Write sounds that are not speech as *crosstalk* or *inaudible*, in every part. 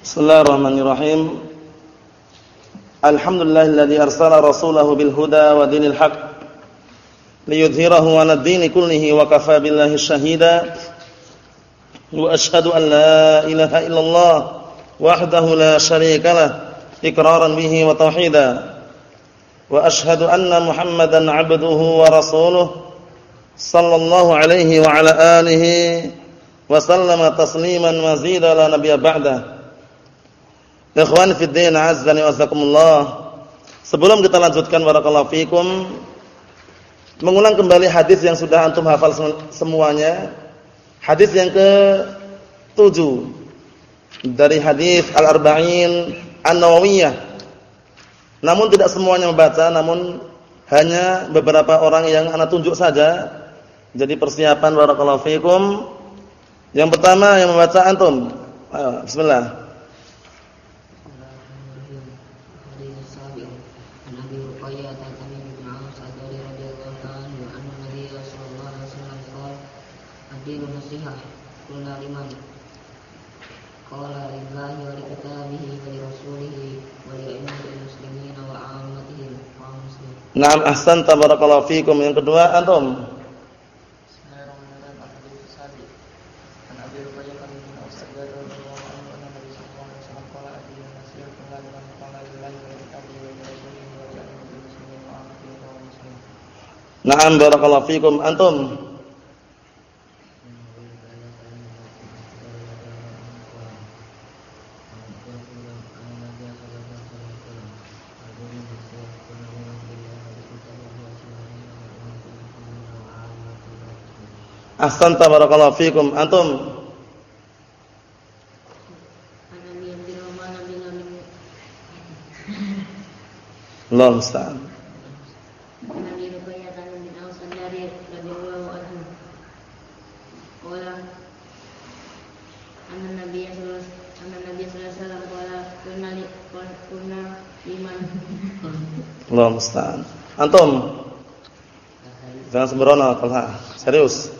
Bismillahirrahmanirrahim. Alhamdulillahilladzi arsala rasulahu bil huda wa dinil haqq liyudhhirahu 'ala ad-dini kullihi wa kafaa billahi shahida. Wa asyhadu an la ilaha illallah wahdahu la syarika lah iqraran bihi wa tauhida. Wa asyhadu anna Muhammadan 'abduhu wa rasuluhu sallallahu alaihi wa ala alihi wa sallama tasliman mazida la nabiyya ba'da. Ikhwan fi din, azzani wasakumullah. Sebelum kita lanjutkan barakallahu fikum mengulang kembali hadis yang sudah antum hafal semuanya. Hadis yang ke-7 dari hadis Al-Arba'in An-Nawawiyah. Namun tidak semuanya membaca, namun hanya beberapa orang yang ana tunjuk saja. Jadi persiapan barakallahu fikum. Yang pertama yang membaca antum. Naam ahsanta barakallahu fikum. Yang kedua antum. Naam barakallahu fikum antum. Ahsanta barakallahu fikum. Antum? Allah musta'an. Allah musta'an. Antum? Jangan sembrono, Serius.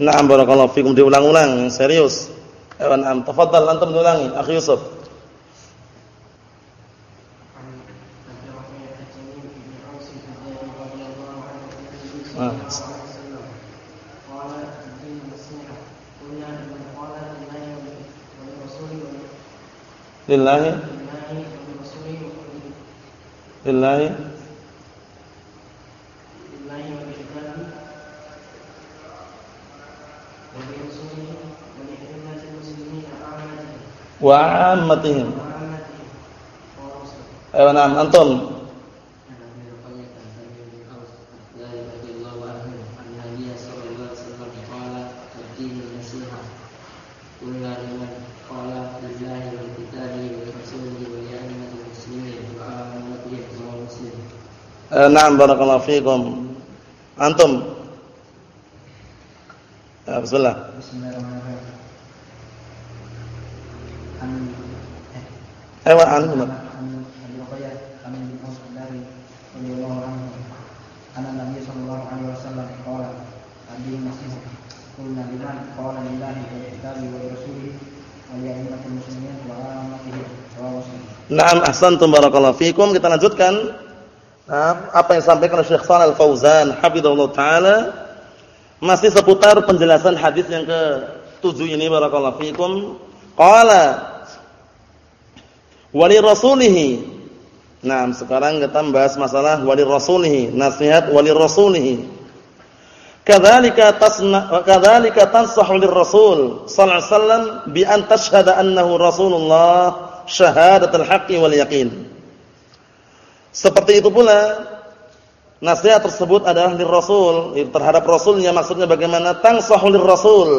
Na'am barakallahu fikum diulang-ulang, serius. Ayo na'am, tafadhal antum ulangi, Akhi Yusuf. Ah. Lillahi Lillahi wa ammatihim. Ayo na'am antum. Na'am barakallahu fikum. Antum. Ya, bismillah. Bismillahirrahmanirrahim. Ewa an Naam ahsantum barakallahu. Kita lanjutkan apa yang disampaikan oleh Syekh Shalal Fauzan hafizallahu taala masih seputar penjelasan hadis yang ke-7 ini barakallahu fikum. Qala wali rasulihi. Nah, sekarang kita membahas masalah wali rasulihi, nasihat wali rasulihi. Kadzalika tasna kadzalika tansahu lirrasul sallallahu alaihi wasallam bi an tashhada annahu rasulullah syahadatul haqqi wal yaqin. Seperti itu pula nasihat tersebut adalah lirrasul terhadap rasulnya maksudnya bagaimana tansahu lirrasul.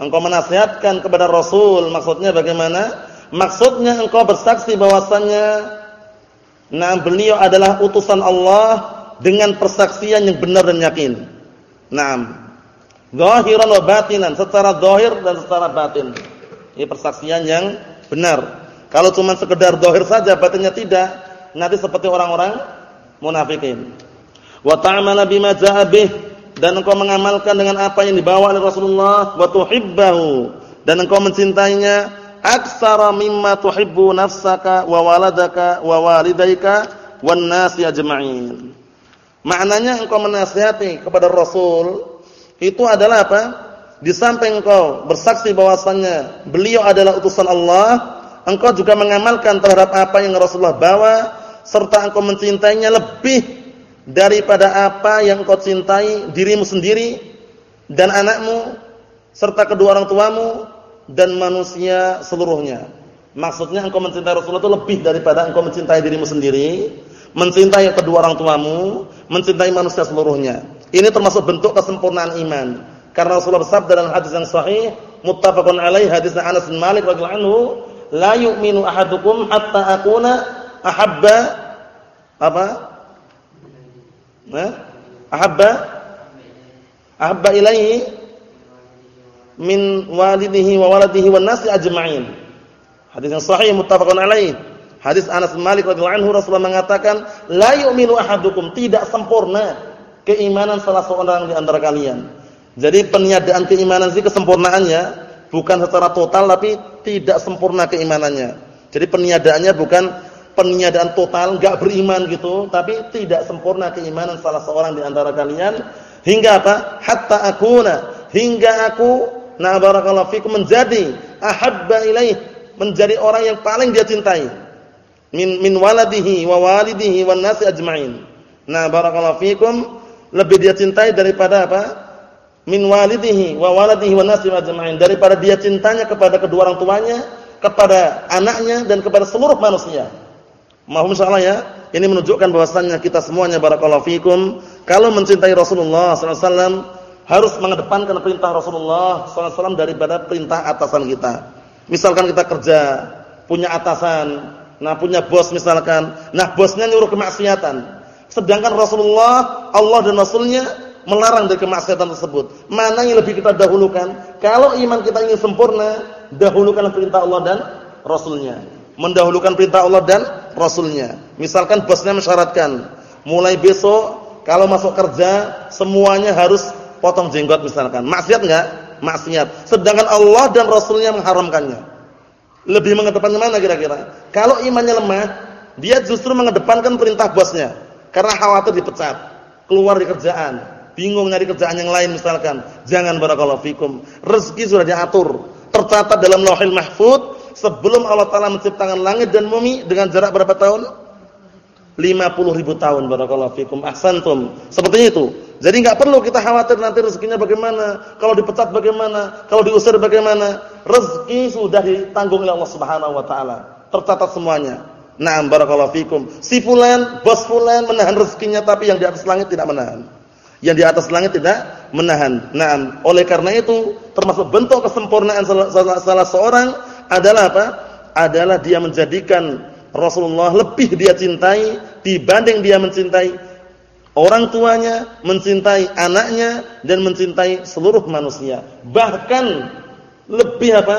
Engkau menasihatkan kepada rasul maksudnya bagaimana? Maksudnya engkau bersaksi bahwasannya nah beliau adalah utusan Allah dengan persaksian yang benar dan yakin. Naam. Zahiran wa batinan, secara zahir dan secara batin. Ini persaksian yang benar. Kalau cuma sekedar zahir saja batinnya tidak, nanti seperti orang-orang munafikin. Wa ta'mala bima ja'a bih dan engkau mengamalkan dengan apa yang dibawa oleh Rasulullah wa tuhibbahu dan engkau mencintainya aksara mimma tuhibbu nafsaka wa waladaka wa walidaika wan nasi ajma'in. Maknanya engkau menasihati kepada Rasul itu adalah apa? Di samping engkau bersaksi bahwasannya beliau adalah utusan Allah, engkau juga mengamalkan terhadap apa yang Rasulullah bawa serta engkau mencintainya lebih daripada apa yang engkau cintai dirimu sendiri dan anakmu serta kedua orang tuamu dan manusia seluruhnya. Maksudnya engkau mencintai Rasulullah itu lebih daripada engkau mencintai dirimu sendiri mencintai kedua orang tuamu, mencintai manusia seluruhnya. Ini termasuk bentuk kesempurnaan iman. Karena Rasulullah bersabda dalam hadis yang sahih, muttafaqun alaih hadis Anas bin Malik radhiyallahu anhu, la yu'minu ahadukum hatta akuna ahabba apa? Nah, ahabba ahabba ilaihi min walidihi wa waladihi wan nasi ajma'in. Hadis yang sahih muttafaqun alaih. Hadis Anas Malik radhiyallahu anhu Rasulullah mengatakan, "La yu'minu ahadukum," tidak sempurna keimanan salah seorang di antara kalian. Jadi peniadaan keimanan sih kesempurnaannya bukan secara total tapi tidak sempurna keimanannya. Jadi peniadaannya bukan peniadaan total, enggak beriman gitu, tapi tidak sempurna keimanan salah seorang di antara kalian hingga apa? Hatta akuna, hingga aku na barakallahu fikum menjadi ahabba ilaih, menjadi orang yang paling dia cintai min min waladihi wa walidihi wan nasi ajma'in. Nah, barakallahu fikum lebih dia cintai daripada apa? Min walidihi wa waladihi wan nasi ajma'in. Daripada dia cintanya kepada kedua orang tuanya, kepada anaknya dan kepada seluruh manusia. Mohon insyaallah ya. Ini menunjukkan bahwasannya kita semuanya barakallahu fikum kalau mencintai Rasulullah sallallahu alaihi wasallam harus mengedepankan perintah Rasulullah wasallam daripada perintah atasan kita. Misalkan kita kerja, punya atasan, Nah punya bos misalkan, nah bosnya nyuruh kemaksiatan. Sedangkan Rasulullah, Allah dan Rasulnya melarang dari kemaksiatan tersebut. Mana yang lebih kita dahulukan? Kalau iman kita ingin sempurna, dahulukan perintah Allah dan Rasulnya. Mendahulukan perintah Allah dan Rasulnya. Misalkan bosnya mensyaratkan, mulai besok kalau masuk kerja semuanya harus potong jenggot misalkan. Maksiat enggak? Maksiat. Sedangkan Allah dan Rasulnya mengharamkannya. Lebih mengedepankan mana kira-kira? Kalau imannya lemah, dia justru mengedepankan perintah bosnya karena khawatir dipecat, keluar di kerjaan, bingung nyari kerjaan yang lain misalkan. Jangan barakallahu fikum. Rezeki sudah diatur, tercatat dalam Lauhil Mahfuz sebelum Allah taala menciptakan langit dan bumi dengan jarak berapa tahun? 50 ribu tahun barakallahu fikum ahsantum. Seperti itu. Jadi enggak perlu kita khawatir nanti rezekinya bagaimana, kalau dipecat bagaimana, kalau diusir bagaimana. Rezeki sudah ditanggung oleh Allah Subhanahu wa taala. Tercatat semuanya. Naam barakallahu fikum. Si fulan, bos fulan menahan rezekinya tapi yang di atas langit tidak menahan. Yang di atas langit tidak menahan. Naam. Oleh karena itu termasuk bentuk kesempurnaan salah, salah, salah seorang adalah apa? Adalah dia menjadikan Rasulullah lebih dia cintai dibanding dia mencintai orang tuanya, mencintai anaknya dan mencintai seluruh manusia. Bahkan lebih apa?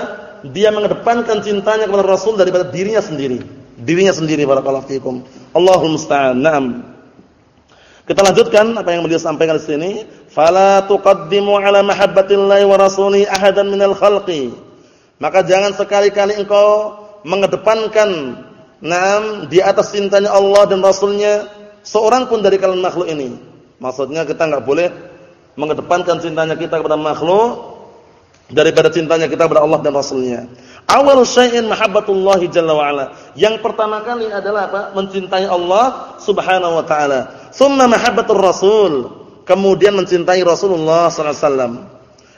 Dia mengedepankan cintanya kepada Rasul daripada dirinya sendiri. Dirinya sendiri barakallahu fikum. Allahul musta'an. Kita lanjutkan apa yang beliau sampaikan di sini. Fala tuqaddimu ala mahabbatillahi wa rasuli ahadan minal khalqi. Maka jangan sekali-kali engkau mengedepankan Naam di atas cintanya Allah dan Rasulnya seorang pun dari kalangan makhluk ini. Maksudnya kita enggak boleh mengedepankan cintanya kita kepada makhluk daripada cintanya kita kepada Allah dan Rasulnya. Awal syai'in mahabbatullah jalla wa ala. Yang pertama kali adalah apa? Mencintai Allah Subhanahu wa taala. Tsumma mahabbatur Rasul. kemudian mencintai Rasulullah sallallahu alaihi wasallam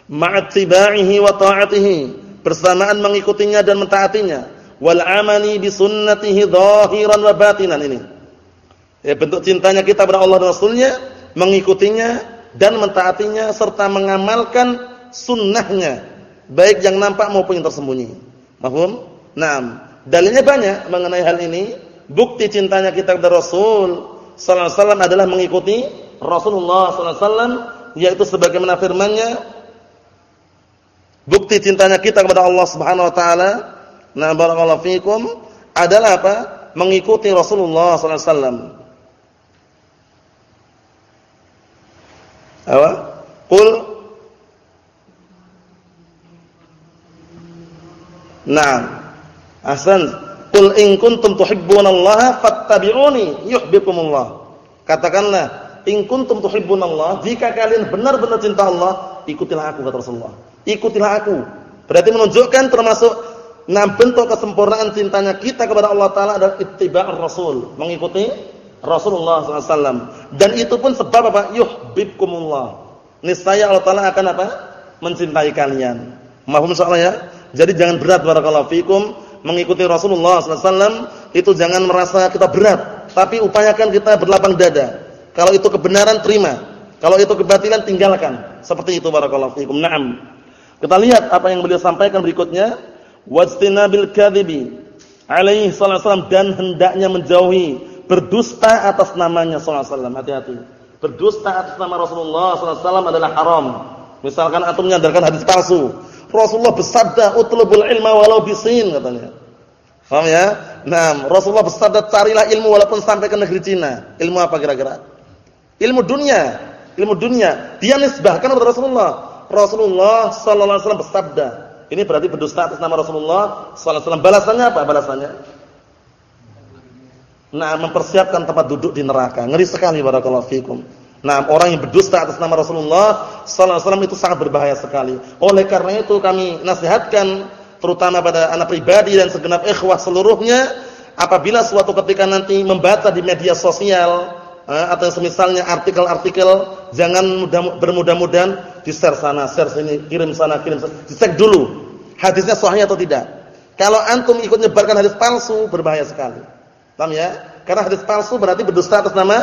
ma'attiba'ihi wa ta'atihi bersamaan mengikutinya dan mentaatinya wal amali bi sunnatihi zahiran wa batinan ini. Ya bentuk cintanya kita kepada Allah dan Rasulnya mengikutinya dan mentaatinya serta mengamalkan sunnahnya. Baik yang nampak maupun yang tersembunyi. Mahum Naam. Dalilnya banyak mengenai hal ini. Bukti cintanya kita kepada Rasul sallallahu alaihi wasallam adalah mengikuti Rasulullah sallallahu alaihi wasallam yaitu sebagaimana firman-Nya. Bukti cintanya kita kepada Allah Subhanahu wa taala na barakallahu fikum adalah apa mengikuti Rasulullah sallallahu alaihi wasallam apa qul Naam ahsan Qul in kuntum tuhibbunallaha fattabi'uni yuhibbukumullah. Katakanlah, in kuntum tuhibbunallaha, jika kalian benar-benar cinta Allah, ikutilah aku kata Rasulullah. Ikutilah aku. Berarti menunjukkan termasuk enam bentuk kesempurnaan cintanya kita kepada Allah taala adalah ittiba'ur rasul, mengikuti Rasulullah SAW. Dan itu pun sebab apa? Yuhibbukumullah. Niscaya Allah taala akan apa? Mencintai kalian. Mahum soalnya ya. Jadi jangan berat barakallahu fikum mengikuti Rasulullah SAW itu jangan merasa kita berat, tapi upayakan kita berlapang dada. Kalau itu kebenaran terima, kalau itu kebatilan tinggalkan. Seperti itu barakallahu fiikum. Naam. Kita lihat apa yang beliau sampaikan berikutnya, wastinabil kadhibi alaihi sallallahu dan hendaknya menjauhi berdusta atas namanya sallallahu alaihi wasallam. Hati-hati. Berdusta atas nama Rasulullah sallallahu alaihi wasallam adalah haram. Misalkan antum menyadarkan hadis palsu, Rasulullah bersabda, "Utlubul ilma walau bisin," katanya. Paham ya? Nah, Rasulullah bersabda, "Carilah ilmu walaupun sampai ke negeri Cina." Ilmu apa kira-kira? Ilmu dunia. Ilmu dunia. Dia nisbahkan kepada Rasulullah. Rasulullah sallallahu alaihi wasallam bersabda. Ini berarti berdusta atas nama Rasulullah sallallahu alaihi wasallam. Balasannya apa? Balasannya? Nah, mempersiapkan tempat duduk di neraka. Ngeri sekali barakallahu fikum. Nah, orang yang berdusta atas nama Rasulullah sallallahu alaihi wasallam itu sangat berbahaya sekali. Oleh karena itu kami nasihatkan terutama pada anak pribadi dan segenap ikhwah seluruhnya apabila suatu ketika nanti membaca di media sosial atau semisalnya artikel-artikel jangan mudah bermudah-mudahan di-share sana, share sini, kirim sana, kirim sana. Dicek dulu hadisnya sahih atau tidak. Kalau antum ikut menyebarkan hadis palsu berbahaya sekali. Paham ya? Karena hadis palsu berarti berdusta atas nama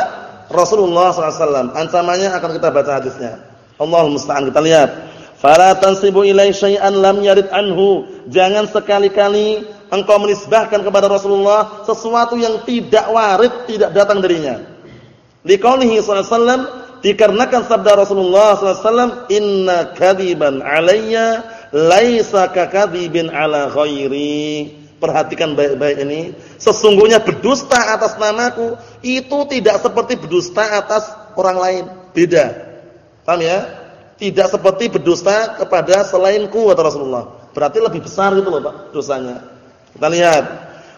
Rasulullah SAW. Ancamannya akan kita baca hadisnya. Allah musta'an kita lihat. Fala tansibu ilai syai'an lam yarid anhu. Jangan sekali-kali engkau menisbahkan kepada Rasulullah sesuatu yang tidak warid, tidak datang darinya. Liqaulihi sallallahu alaihi dikarenakan sabda Rasulullah sallallahu alaihi wasallam inna kadiban alayya laisa kakadzibin ala ghairi perhatikan baik-baik ini, sesungguhnya berdusta atas namaku itu tidak seperti berdusta atas orang lain, beda. Paham ya? Tidak seperti berdusta kepada selainku kata Rasulullah. Berarti lebih besar gitu loh, Pak, dosanya. Kita lihat,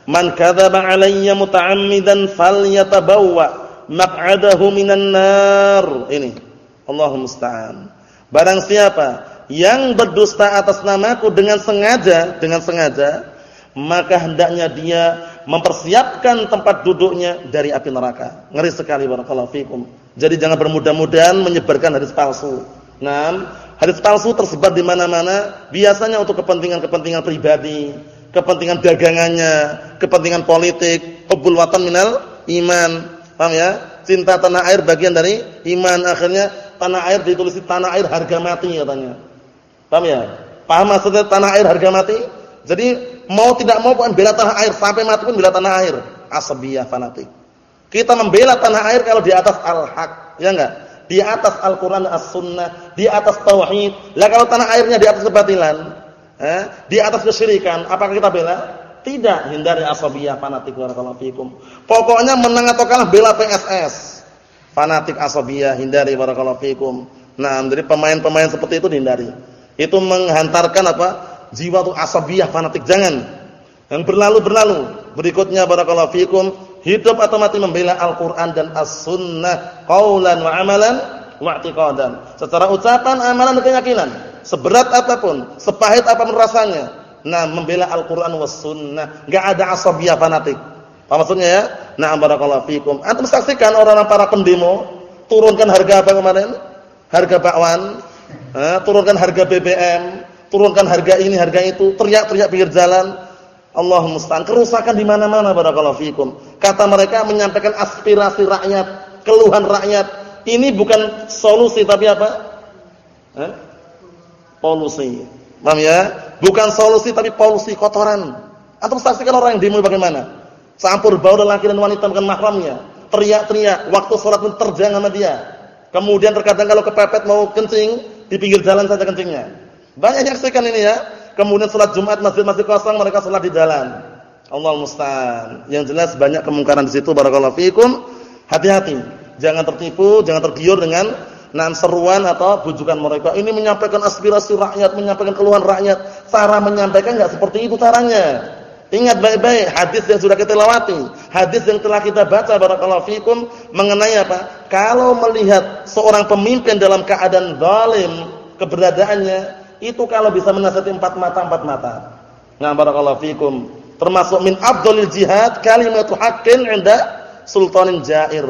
man kadzaba alayya muta'ammidan falyatabawwa maq'adahu minan nar. Ini. Allahumma musta'an. Barang siapa yang berdusta atas namaku dengan sengaja, dengan sengaja maka hendaknya dia mempersiapkan tempat duduknya dari api neraka. Ngeri sekali barakallahu fikum. Jadi jangan bermudah-mudahan menyebarkan hadis palsu. Nah, hadis palsu tersebar di mana-mana, biasanya untuk kepentingan-kepentingan pribadi, kepentingan dagangannya, kepentingan politik, hubbul watan minal iman. Paham ya? Cinta tanah air bagian dari iman. Akhirnya tanah air ditulis tanah air harga mati katanya. Paham ya? Paham maksudnya tanah air harga mati? Jadi mau tidak mau bukan bela tanah air sampai mati pun bela tanah air. Asabiyah fanatik. Kita membela tanah air kalau di atas al-haq, ya enggak? Di atas Al-Qur'an as-sunnah, di atas tauhid. Lah kalau tanah airnya di atas kebatilan, eh, di atas kesyirikan, apakah kita bela? Tidak, hindari asabiyah fanatik barakallahu fikum. Pokoknya menang atau kalah bela PSS. Fanatik asabiyah hindari barakallahu fikum. Nah, jadi pemain-pemain seperti itu dihindari. Itu menghantarkan apa? jiwa itu asabiyah fanatik jangan. Yang berlalu-berlalu. Berikutnya barakallahu fikum, hidup atau mati membela Al-Qur'an dan As-Sunnah qaulan wa amalan wa i'tiqadan. Secara ucapan, amalan dan keyakinan. Seberat apa pun, sepahit apa pun rasanya. Nah, membela Al-Qur'an was sunnah, enggak ada asabiyah fanatik. Apa maksudnya ya? Nah, barakallahu fikum. Antum saksikan orang-orang para pendemo, turunkan harga apa kemarin? Harga bakwan, eh, turunkan harga BBM, turunkan harga ini, harga itu, teriak-teriak pinggir jalan. Allah musta'an. Kerusakan di mana-mana barakallahu fikum. Kata mereka menyampaikan aspirasi rakyat, keluhan rakyat. Ini bukan solusi tapi apa? Eh? Polusi. Paham ya? Bukan solusi tapi polusi kotoran. Atau saksikan orang yang demo bagaimana? Campur baur laki dan wanita bukan mahramnya. Teriak-teriak, waktu sholat pun terjang sama dia. Kemudian terkadang kalau kepepet mau kencing, di pinggir jalan saja kencingnya. Banyak yang saksikan ini ya. Kemudian sholat Jumat masjid-masjid kosong mereka sholat di jalan. Allah musta'an. Yang jelas banyak kemungkaran di situ barakallahu fikum. Hati-hati. Jangan tertipu, jangan tergiur dengan nam seruan atau bujukan mereka. Ini menyampaikan aspirasi rakyat, menyampaikan keluhan rakyat. Cara menyampaikan enggak seperti itu caranya. Ingat baik-baik hadis yang sudah kita lewati, hadis yang telah kita baca barakallahu fikum mengenai apa? Kalau melihat seorang pemimpin dalam keadaan zalim, keberadaannya itu kalau bisa menasihati empat mata empat mata. Nah, barakallahu fikum. Termasuk min afdhalil jihad kalimatu haqqin 'inda sultanin jair.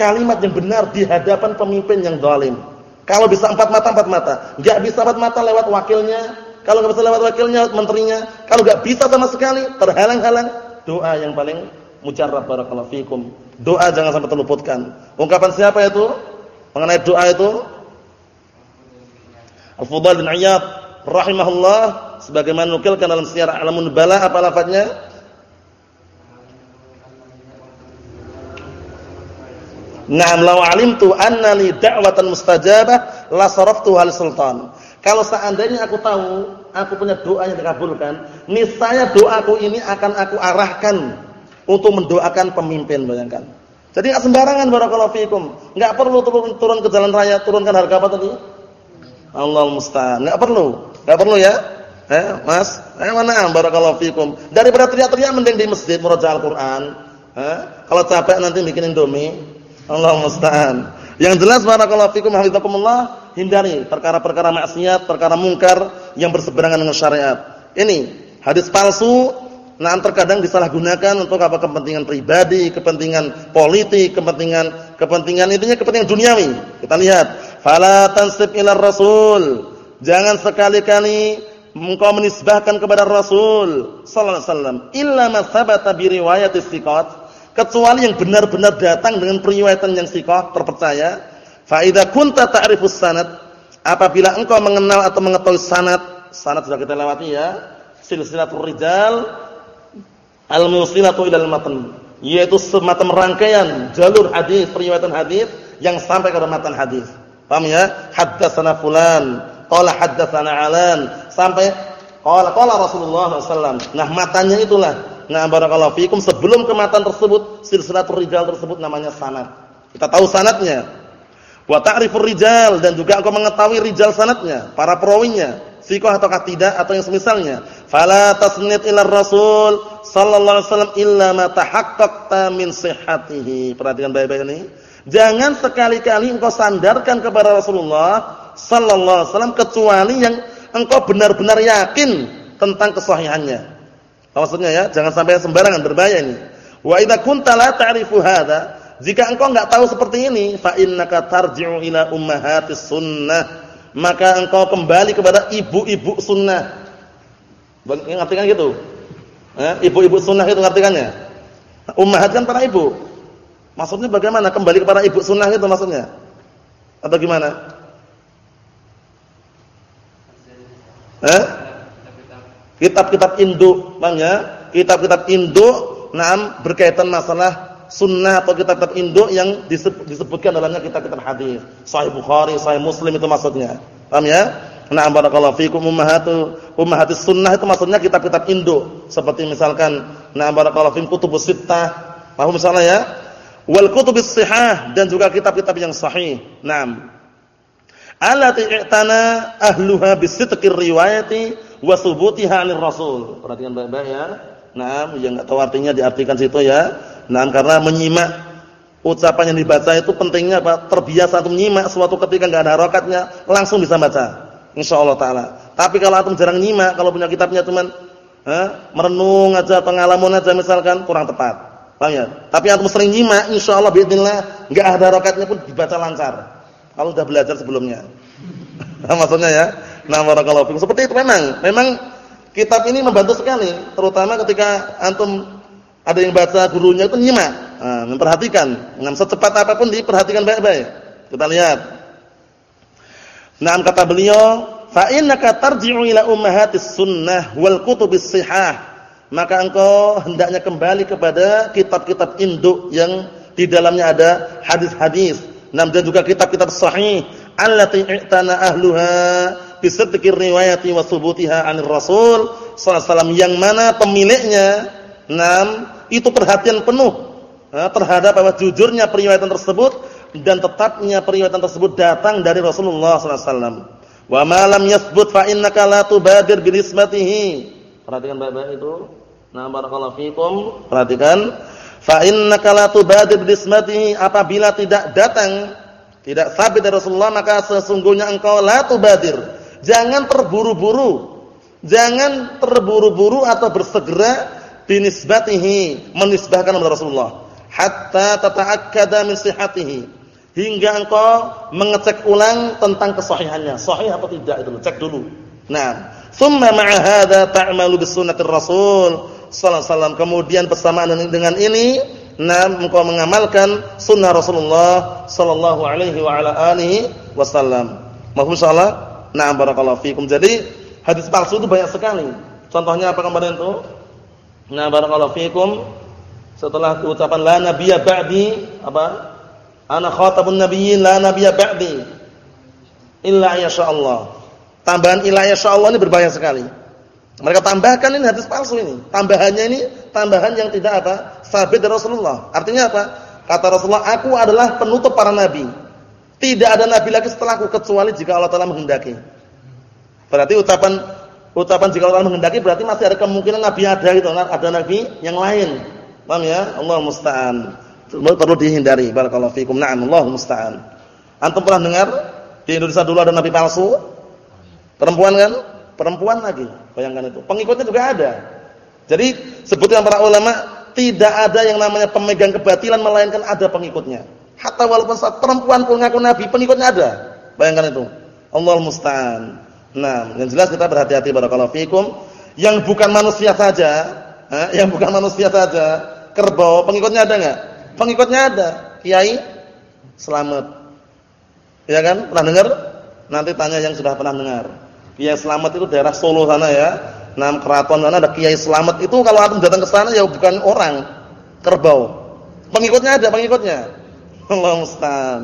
Kalimat yang benar di hadapan pemimpin yang zalim. Kalau bisa empat mata empat mata, enggak bisa empat mata lewat wakilnya, kalau enggak bisa lewat wakilnya, menterinya, kalau enggak bisa sama sekali, terhalang-halang, doa yang paling mujarrab barakallahu fikum. Doa jangan sampai terluputkan. Ungkapan siapa itu? Mengenai doa itu Al-Fudhal bin Iyad rahimahullah sebagaimana nukilkan dalam Syiar Alamun Bala apa lafadznya? Naam law alimtu anna li da'watan mustajabah la saraftu hal sultan. Kalau seandainya aku tahu aku punya doa yang dikabulkan, niscaya doaku ini akan aku arahkan untuk mendoakan pemimpin bayangkan. Jadi enggak sembarangan barakallahu fikum. Enggak perlu turun, turun ke jalan raya, turunkan harga apa tadi? Allah musta'an. Enggak perlu. Enggak perlu ya? Eh, Mas, eh mana barakallahu fikum. Daripada teriak-teriak mending di masjid murojaah Al-Qur'an. Eh, kalau capek nanti bikin Indomie. Allah musta'an. Yang jelas barakallahu fikum hafizakumullah, hindari perkara-perkara maksiat, perkara mungkar yang berseberangan dengan syariat. Ini hadis palsu Nah, terkadang disalahgunakan untuk apa kepentingan pribadi, kepentingan politik, kepentingan kepentingan intinya kepentingan duniawi. Kita lihat Fala tansib ila rasul. Jangan sekali-kali engkau kepada Rasul sallallahu alaihi wasallam illa ma thabata bi riwayat istiqat kecuali yang benar-benar datang dengan periwayatan yang siqah terpercaya fa idza kunta ta'rifus sanad apabila engkau mengenal atau mengetahui sanad sanad sudah kita lewati ya silsilatul rijal al musilatu ilal matan yaitu semacam rangkaian jalur hadis periwayatan hadis yang sampai ke matan hadis Paham ya? Haddatsana fulan, qala haddatsana alan, sampai qala qala Rasulullah SAW. Nah, matanya itulah. Nah, barakallahu fikum sebelum ke matan tersebut, silsilatul rijal tersebut namanya sanad. Kita tahu sanadnya. Wa ta'rifur rijal dan juga engkau mengetahui rijal sanadnya, para perawinya, thiqah atau tidak atau yang semisalnya. Fala tasnid ila Rasul sallallahu alaihi wasallam illa ma tahaqqaqta min sihhatihi. Perhatikan baik-baik ini Jangan sekali-kali engkau sandarkan kepada Rasulullah sallallahu alaihi wasallam kecuali yang engkau benar-benar yakin tentang kesahihannya. Maksudnya ya, jangan sampai sembarangan berbahaya ini. Wa idza kunta la ta'rifu hadza, jika engkau enggak tahu seperti ini, fa innaka tarji'u ila ummahatis sunnah, maka engkau kembali kepada ibu-ibu sunnah. Ngerti kan gitu? Ibu-ibu sunnah itu ngertikannya? Ummahat kan para ibu. Maksudnya bagaimana? Kembali kepada ibu sunnah itu maksudnya? Atau gimana? Eh? Kitab-kitab induk, bang ya? Kitab-kitab induk, nam berkaitan masalah sunnah atau kitab-kitab induk yang disebutkan dalamnya kitab-kitab hadis. Sahih Bukhari, Sahih Muslim itu maksudnya. Paham ya? Nah, barakallahu fikum ummahatu ummahatis sunnah itu maksudnya kitab-kitab induk seperti misalkan nah barakallahu fikum kutubus sittah. Paham misalnya ya? wal kutubis sihah dan juga kitab-kitab yang sahih. Naam. Allati i'tana ahluha bisidqir riwayati wa thubutiha 'anil rasul. Perhatikan baik-baik ya. Naam, yang enggak tahu artinya diartikan situ ya. Naam karena menyimak ucapan yang dibaca itu pentingnya apa? Terbiasa untuk menyimak suatu ketika enggak ada harokatnya, langsung bisa baca. Insyaallah taala. Tapi kalau antum jarang nyimak, kalau punya kitabnya cuman eh, merenung aja, pengalaman aja misalkan kurang tepat. Paham ya? Tapi antum sering nyimak, insyaallah bismillah enggak ada rakaatnya pun dibaca lancar. Kalau sudah belajar sebelumnya. *laughs* Maksudnya ya. Nah, barakallahu fikum. Seperti itu memang. Memang kitab ini membantu sekali, terutama ketika antum ada yang baca gurunya itu nyimak, nah, memperhatikan. Dengan secepat apa pun diperhatikan baik-baik. Kita lihat. Nah, kata beliau, fa innaka tarji'u ila ummahatis sunnah wal kutubis sihah maka engkau hendaknya kembali kepada kitab-kitab induk yang di dalamnya ada hadis-hadis dan juga kitab-kitab sahih allati i'tana ahluha bisidqir riwayati wa thubutiha 'anil rasul sallallahu yang mana pemiliknya enam itu perhatian penuh terhadap apa jujurnya periwayatan tersebut dan tetapnya periwayatan tersebut datang dari Rasulullah wasallam. Wa ma lam yathbut fa innaka la tubadir binisbatihi perhatikan baik-baik itu. Nah, barakallahu fikum. Perhatikan, fa innaka la tubadir bismatihi apabila tidak datang, tidak sabit dari Rasulullah maka sesungguhnya engkau la tubadir. Jangan terburu-buru. Jangan terburu-buru atau bersegera binisbatihi, menisbahkan kepada Rasulullah hatta tata'akkada min sihhatihi. Hingga engkau mengecek ulang tentang kesahihannya, sahih atau tidak itu, cek dulu. Nah, thumma ma'a hadza ta'malu bis rasul sallallahu alaihi. Kemudian bersamaan dengan ini, nah engkau mengamalkan sunnah Rasulullah sallallahu alaihi wa ala alihi wasallam. Mahfum salah? Nah, barakallahu fikum. Jadi, hadis palsu itu banyak sekali. Contohnya apa kemarin itu? Nah, barakallahu fikum. Setelah ucapan la nabiyya ba'di, apa? Ana khatabun nabiyyin la nabiyya ba'di. Illa Allah. Tambahan illa Allah ini berbahaya sekali. Mereka tambahkan ini hadis palsu ini. Tambahannya ini tambahan yang tidak apa? Sabit dari Rasulullah. Artinya apa? Kata Rasulullah, aku adalah penutup para nabi. Tidak ada nabi lagi setelahku kecuali jika Allah Taala menghendaki. Berarti ucapan ucapan jika Allah menghendaki berarti masih ada kemungkinan nabi ada gitu, ada nabi yang lain. Paham ya? Allah musta'an. Perlu dihindari. Barakallahu fikum. Na'am, Allah musta'an. Antum pernah dengar di Indonesia dulu ada nabi palsu? Perempuan kan? Perempuan lagi. Bayangkan itu. Pengikutnya juga ada. Jadi sebutkan para ulama tidak ada yang namanya pemegang kebatilan melainkan ada pengikutnya. Hatta walaupun saat perempuan pun ngaku nabi, pengikutnya ada. Bayangkan itu. Allah musta'an. Nah, yang jelas kita berhati-hati barakallahu fikum. Yang bukan manusia saja, eh, yang bukan manusia saja, kerbau, pengikutnya ada enggak? Pengikutnya ada. Kiai selamat. Ya kan? Pernah dengar? Nanti tanya yang sudah pernah dengar. Kiai Selamat itu daerah Solo sana ya. Nam keraton sana ada Kiai Selamat itu kalau antum datang ke sana ya bukan orang, kerbau. Pengikutnya ada pengikutnya. Allah musta'an.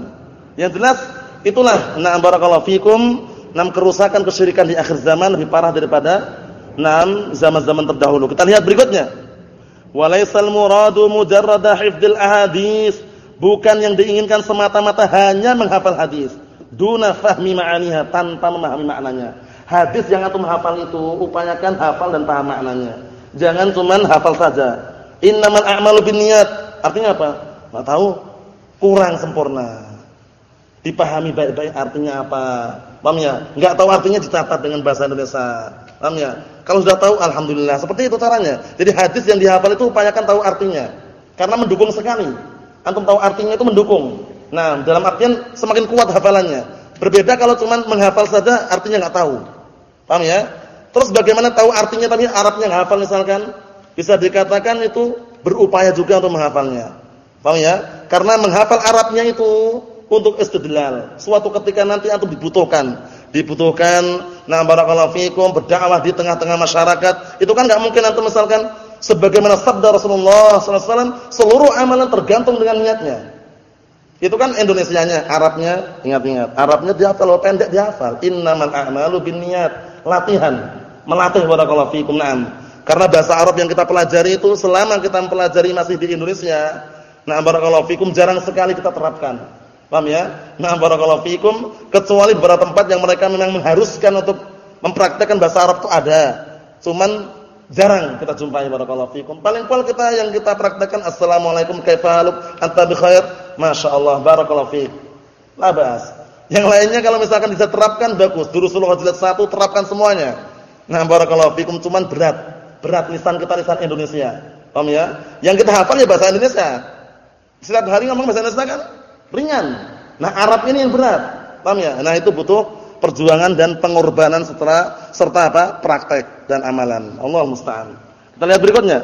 Yang jelas itulah na'am barakallahu fikum, nam kerusakan kesyirikan di akhir zaman lebih parah daripada nam zaman-zaman terdahulu. Kita lihat berikutnya. Walaisal muradu mujarrada hifdzil ahadits, bukan yang diinginkan semata-mata hanya menghafal hadis, duna fahmi ma'aniha tanpa memahami maknanya. Hadis yang antum hafal itu upayakan hafal dan paham maknanya. Jangan cuman hafal saja. Innamal a'malu binniyat. Artinya apa? Enggak tahu. Kurang sempurna. Dipahami baik-baik artinya apa. Paham ya? Enggak tahu artinya dicatat dengan bahasa Indonesia. Paham ya? Kalau sudah tahu alhamdulillah. Seperti itu caranya. Jadi hadis yang dihafal itu upayakan tahu artinya. Karena mendukung sekali. Antum tahu artinya itu mendukung. Nah, dalam artian semakin kuat hafalannya. Berbeda kalau cuma menghafal saja artinya enggak tahu. Paham ya? Terus bagaimana tahu artinya tapi Arabnya enggak hafal misalkan? Bisa dikatakan itu berupaya juga untuk menghafalnya. Paham ya? Karena menghafal Arabnya itu untuk istidlal. Suatu ketika nanti antum dibutuhkan, dibutuhkan nah barakallahu fikum berdakwah di tengah-tengah masyarakat. Itu kan enggak mungkin antum misalkan sebagaimana sabda Rasulullah sallallahu alaihi wasallam, seluruh amalan tergantung dengan niatnya. Itu kan Indonesianya, Arabnya ingat-ingat. Arabnya dihafal, pendek dihafal. Innamal a'malu binniyat latihan, melatih barakallahu fikum. Naam. Karena bahasa Arab yang kita pelajari itu selama kita mempelajari masih di Indonesia, nah barakallahu fikum jarang sekali kita terapkan. Paham ya? Nah barakallahu fikum kecuali beberapa tempat yang mereka memang mengharuskan untuk mempraktekkan bahasa Arab itu ada. Cuman jarang kita jumpai barakallahu fikum. Paling paling kita yang kita praktekkan assalamualaikum kaifa anta bi khair? Masyaallah barakallahu fik. La yang lainnya kalau misalkan bisa terapkan bagus. Durusul jilid satu terapkan semuanya. Nah, barakallahu fikum cuman berat. Berat lisan kita lisan Indonesia. Paham ya? Yang kita hafal ya bahasa Indonesia. Setiap hari ngomong bahasa Indonesia kan ringan. Nah, Arab ini yang berat. Paham ya? Nah, itu butuh perjuangan dan pengorbanan setelah serta apa? praktek dan amalan. Allah musta'an. Kita lihat berikutnya.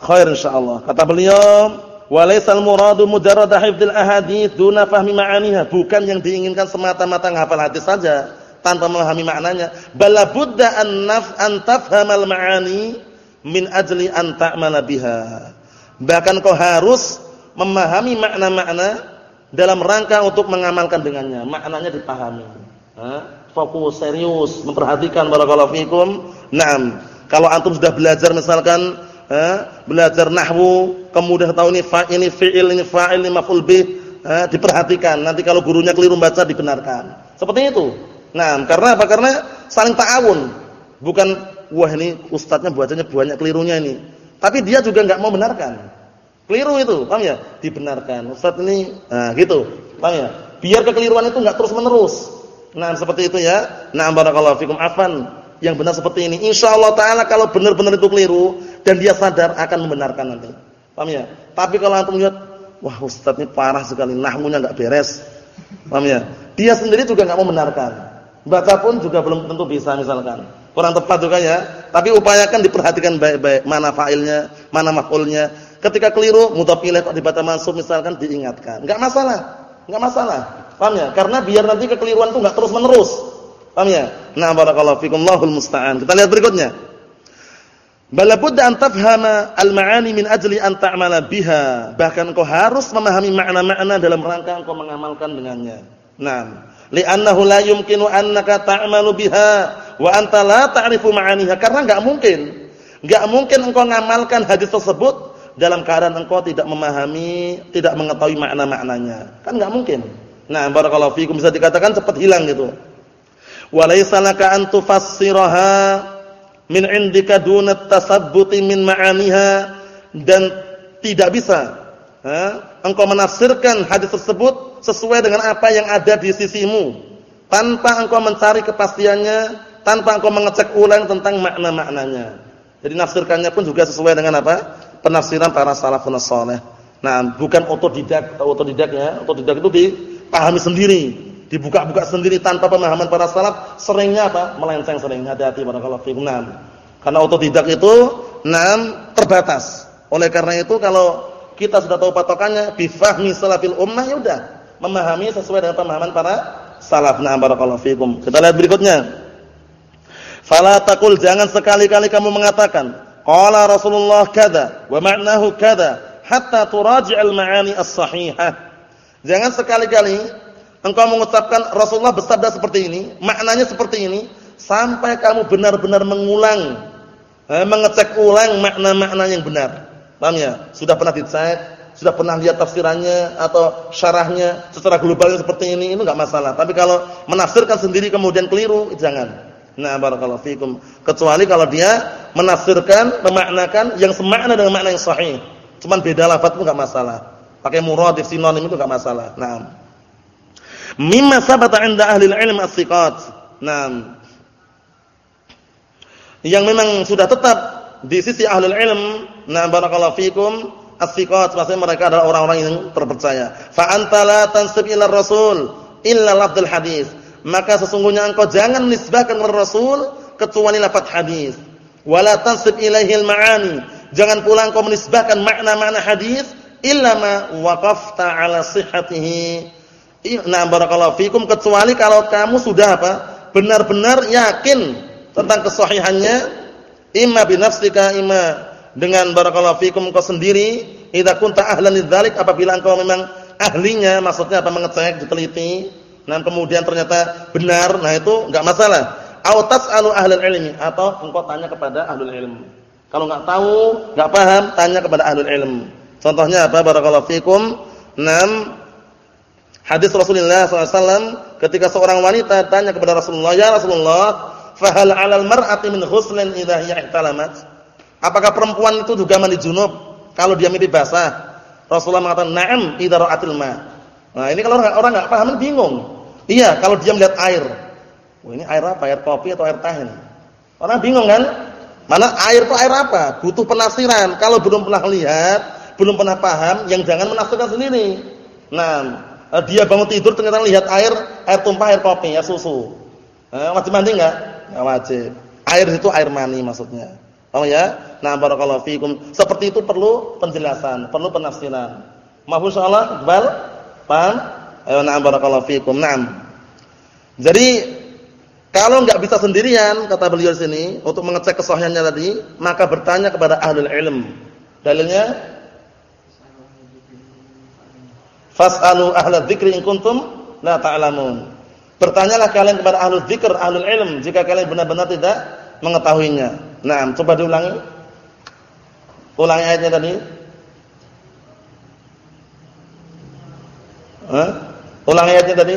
Khair insyaallah. Kata beliau, "Walaisal muradu mujarrad hifdzil ahadits duna fahmi ma'aniha." Bukan yang diinginkan semata-mata menghafal hadis saja tanpa memahami maknanya. Bala budda an naf an tafhamal ma'ani min ajli an ta'mala biha. Bahkan kau harus memahami makna-makna dalam rangka untuk mengamalkan dengannya. Maknanya dipahami. Fokus serius memperhatikan barakallahu fikum. Naam. Kalau antum sudah belajar misalkan belajar nahwu, kemudian tahu ini fa ini fi'il, ini fa'il, ini maf'ul bih, diperhatikan. Nanti kalau gurunya keliru baca dibenarkan. Seperti itu. Nah, karena apa? Karena saling ta'awun. Bukan wah ini ustadznya bacanya banyak kelirunya ini. Tapi dia juga enggak mau benarkan. Keliru itu, paham ya? Dibenarkan. Ustaz ini nah gitu. Paham ya? Biar kekeliruan itu enggak terus-menerus. Nah, seperti itu ya. Nah, barakallahu fikum afan. Yang benar seperti ini. Insyaallah taala kalau benar-benar itu keliru dan dia sadar akan membenarkan nanti. Paham ya? Tapi kalau antum lihat, wah ustaz ini parah sekali, nahmunya enggak beres. Paham ya? Dia sendiri juga enggak mau membenarkan. Baca pun juga belum tentu bisa misalkan. Kurang tepat juga ya. Tapi upayakan diperhatikan baik-baik mana fa'ilnya, mana maf'ulnya Ketika keliru mudhaf ilaih kok dibaca mansub misalkan diingatkan. Enggak masalah. Enggak masalah. Paham ya? Karena biar nanti kekeliruan itu enggak terus-menerus. Paham ya? Nah, barakallahu fikum Allahul musta'an. Kita lihat berikutnya. Bala budda an tafhama al-ma'ani min ajli an ta'mala biha. Bahkan kau harus memahami makna-makna dalam rangka engkau mengamalkan dengannya. Naam. Li'annahu la yumkinu annaka ta'malu biha wa anta la ta'rifu ma'aniha. Karena enggak mungkin. Enggak mungkin engkau mengamalkan hadis tersebut dalam keadaan engkau tidak memahami, tidak mengetahui makna-maknanya. Kan enggak mungkin. Nah, barakallahu fikum bisa dikatakan cepat hilang gitu. Walaysa laka an tufassiraha min indika duna tasabbuti min ma'aniha dan tidak bisa ha? Engkau menafsirkan hadis tersebut sesuai dengan apa yang ada di sisimu tanpa engkau mencari kepastiannya, tanpa engkau mengecek ulang tentang makna-maknanya. Jadi nafsirkannya pun juga sesuai dengan apa? penafsiran para salafun saleh. Nah, bukan otodidak, otodidak ya. Otodidak itu dipahami sendiri, dibuka-buka sendiri tanpa pemahaman para salaf, seringnya apa? melenceng sering. Hati-hati barakallahu fikum. Nah, karena otodidak itu enam terbatas. Oleh karena itu kalau kita sudah tahu patokannya bifahmi salafil ummah ya udah, memahami sesuai dengan pemahaman para salaf. Nah, barakallahu fikum. Kita lihat berikutnya. Fala taqul jangan sekali-kali kamu mengatakan Qala Rasulullah kada wa ma'nahu kada hatta turaji'al ma'ani as-sahihah. Jangan sekali-kali engkau mengucapkan Rasulullah bersabda seperti ini, maknanya seperti ini sampai kamu benar-benar mengulang eh, mengecek ulang makna-makna yang benar. Paham ya? Sudah pernah dicek, sudah pernah lihat tafsirannya atau syarahnya secara globalnya seperti ini, itu enggak masalah. Tapi kalau menafsirkan sendiri kemudian keliru, jangan. Nah, barakallahu fikum. Kecuali kalau dia menafsirkan, memaknakan yang semakna dengan makna yang sahih. Cuman beda lafaz itu enggak masalah. Pakai muradif sinonim itu enggak masalah. Naam. Mimma sabata 'inda ahli al-'ilm as-siqat. Naam. Yang memang sudah tetap di sisi ahli ilm, nah barakallahu fikum, as-siqat maksudnya mereka adalah orang-orang yang terpercaya. Fa anta la tansib ila rasul illa lafdzul hadis maka sesungguhnya engkau jangan nisbahkan kepada Rasul kecuali lafaz hadis. Wala tansib ilaihil ma'ani. Jangan pula engkau menisbahkan makna-makna hadis illa ma waqafta ala sihhatihi. Nah, barakallahu fikum kecuali kalau kamu sudah apa? Benar-benar yakin tentang kesahihannya imma bi nafsika imma dengan barakallahu fikum engkau sendiri idza kunta ahlan lidzalik apabila engkau memang ahlinya maksudnya apa mengecek diteliti Nah, kemudian ternyata benar, nah itu enggak masalah. Au tas'alu ahlul ilmi atau engkau tanya kepada ahlul ilm. Kalau enggak tahu, enggak paham, tanya kepada ahlul ilm. Contohnya apa? Barakallahu fikum. Nam hadis Rasulullah SAW ketika seorang wanita tanya kepada Rasulullah, "Ya Rasulullah, fahal 'alal mar'ati min ghuslin idza hiya ihtalamat?" Apakah perempuan itu juga mandi junub kalau dia mimpi basah? Rasulullah mengatakan, "Na'am idza ra'atil ma." Nah, ini kalau orang orang enggak paham bingung. Iya, kalau dia melihat air. Wah, ini air apa? Air kopi atau air teh? Orang bingung kan? Mana air itu air apa? Butuh penafsiran. Kalau belum pernah lihat, belum pernah paham, yang jangan menafsirkan sendiri. Nah, eh, dia bangun tidur ternyata lihat air, air tumpah air kopi, air susu. Eh, wajib mandi enggak? Enggak wajib. Air itu air mani maksudnya. Paham ya? Nah, barakallahu fikum. Seperti itu perlu penjelasan, perlu penafsiran. Mahfuz insyaallah, Iqbal? Paham? Ayo na'am barakallahu fikum. Naam. Jadi kalau enggak bisa sendirian kata beliau sini untuk mengecek kesahihannya tadi, maka bertanya kepada ahli ilm. Dalilnya Fas'alu ahla dzikri in kuntum la ta'lamun. Bertanyalah kalian kepada ahli dzikr, ahli ilm jika kalian benar-benar tidak mengetahuinya. Nah, coba diulangi. Ulangi ayatnya tadi. Hah? Ulangi ayatnya tadi.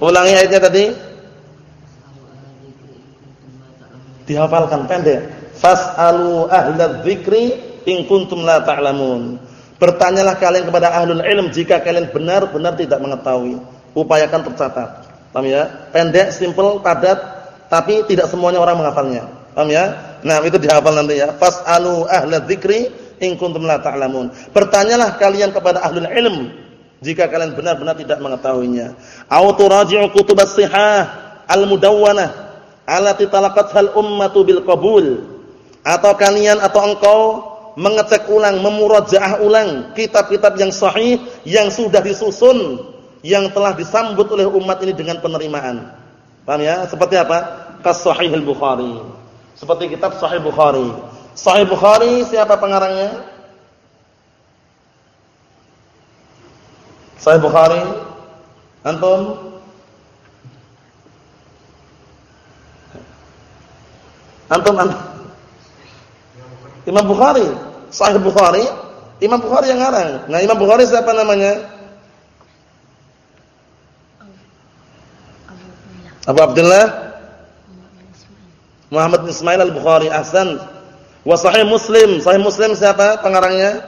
Ulangi ayatnya tadi. Dihafalkan pendek. Fas'alu ahla dzikri in kuntum la ta'lamun. Bertanyalah kalian kepada ahlul ilm jika kalian benar-benar tidak mengetahui. Upayakan tercatat. Paham ya? Pendek, simple, padat, tapi tidak semuanya orang menghafalnya. Paham ya? Nah, itu dihafal nanti ya. Fas'alu ahla dzikri in kuntum la ta'lamun. Bertanyalah kalian kepada ahlul ilm jika kalian benar-benar tidak mengetahuinya. Au turaji'u kutubas sihah al-mudawwanah allati talaqathal ummatu bil qabul. Atau kalian atau engkau mengecek ulang, memurajaah ulang kitab-kitab yang sahih yang sudah disusun yang telah disambut oleh umat ini dengan penerimaan. Paham ya? Seperti apa? Kas Sahih Al-Bukhari. Seperti kitab Sahih Bukhari. Sahih Bukhari siapa pengarangnya? Sahih Bukhari antum Antum antum Imam Bukhari Sahih Bukhari Imam Bukhari yang ngarang Nah Imam Bukhari siapa namanya Abu Abdullah Muhammad bin Ismail Al-Bukhari Ahsan Wa Sahih Muslim Sahih Muslim siapa pengarangnya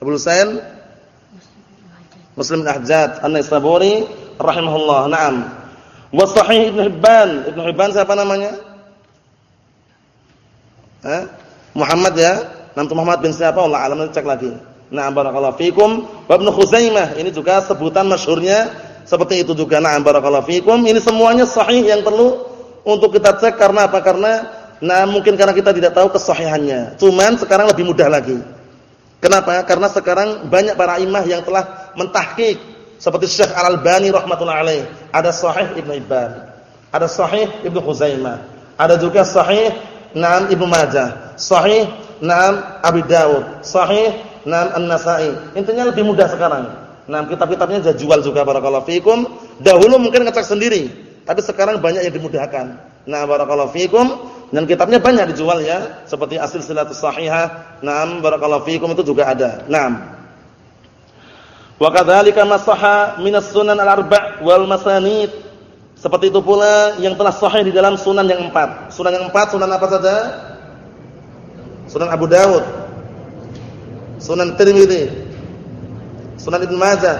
Abu Husain Muslim Al-Ahjad An-Naisaburi rahimahullah. Naam. Wa sahih Ibn Hibban. Ibn Hibban siapa namanya? Eh? Muhammad ya. Nama Muhammad bin siapa? Allah alam cek lagi. Na'am barakallahu fikum. Wa Ibn Khuzaimah. Ini juga sebutan masyhurnya seperti itu juga. Na'am barakallahu fikum. Ini semuanya sahih yang perlu untuk kita cek karena apa? Karena nah mungkin karena kita tidak tahu kesahihannya. Cuman sekarang lebih mudah lagi. Kenapa? Karena sekarang banyak para imah yang telah mentahqiq seperti Syekh Al-Albani rahimatullah alaih. Ada Sahih Ibnu Hibban, ada Sahih Ibnu Khuzaimah, ada juga Sahih Naam Ibnu Majah, Sahih Naam Abi Dawud, Sahih Naam An-Nasa'i. Intinya lebih mudah sekarang. Nah, kitab-kitabnya sudah jual juga barakallahu fikum. Dahulu mungkin ngecek sendiri, tapi sekarang banyak yang dimudahkan. Nah, barakallahu fikum dan kitabnya banyak dijual ya, seperti Asil Silatus Sahihah. Naam barakallahu fikum itu juga ada. Naam. Wa kadzalika masaha minas sunan al-arba' wal masanid. Seperti itu pula yang telah sahih di dalam sunan yang empat. Sunan yang empat, sunan apa saja? Sunan Abu Dawud. Sunan Tirmidzi. Sunan Ibnu Majah.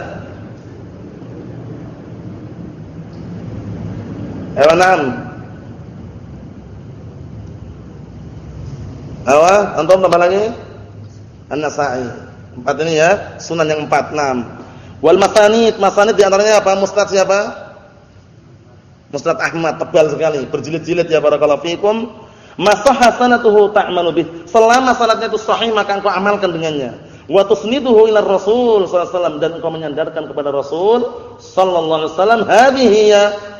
Ewa Apa? Antum tambah lagi? An-Nasa'i. Empat ini ya, sunan yang empat, enam. Wal masanid, masanid di antaranya apa? Musnad siapa? Musnad Ahmad, tebal sekali, berjilid-jilid ya barakallahu fikum. Masahha sanatuhu ta'malu bih. Selama sanadnya itu sahih maka engkau amalkan dengannya. Wa tusniduhu ila Rasul sallallahu dan engkau menyandarkan kepada Rasul sallallahu alaihi wasallam. Hadhihi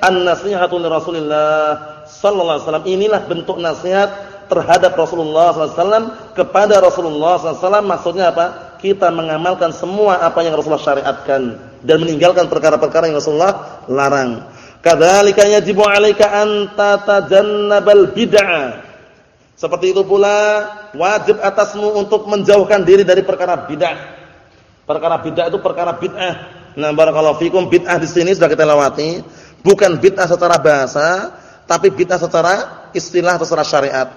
an-nasihatu li Rasulillah sallallahu alaihi. Inilah bentuk nasihat terhadap Rasulullah SAW kepada Rasulullah SAW maksudnya apa? Kita mengamalkan semua apa yang Rasulullah syariatkan dan meninggalkan perkara-perkara yang Rasulullah larang. Kadzalika yajibu 'alaika an tatajannabal bid'ah. Seperti itu pula wajib atasmu untuk menjauhkan diri dari perkara bid'ah. Perkara bid'ah itu perkara bid'ah. Nah, barakallahu fikum bid'ah di sini sudah kita lewati, bukan bid'ah secara bahasa, tapi bid'ah secara istilah atau secara syariat.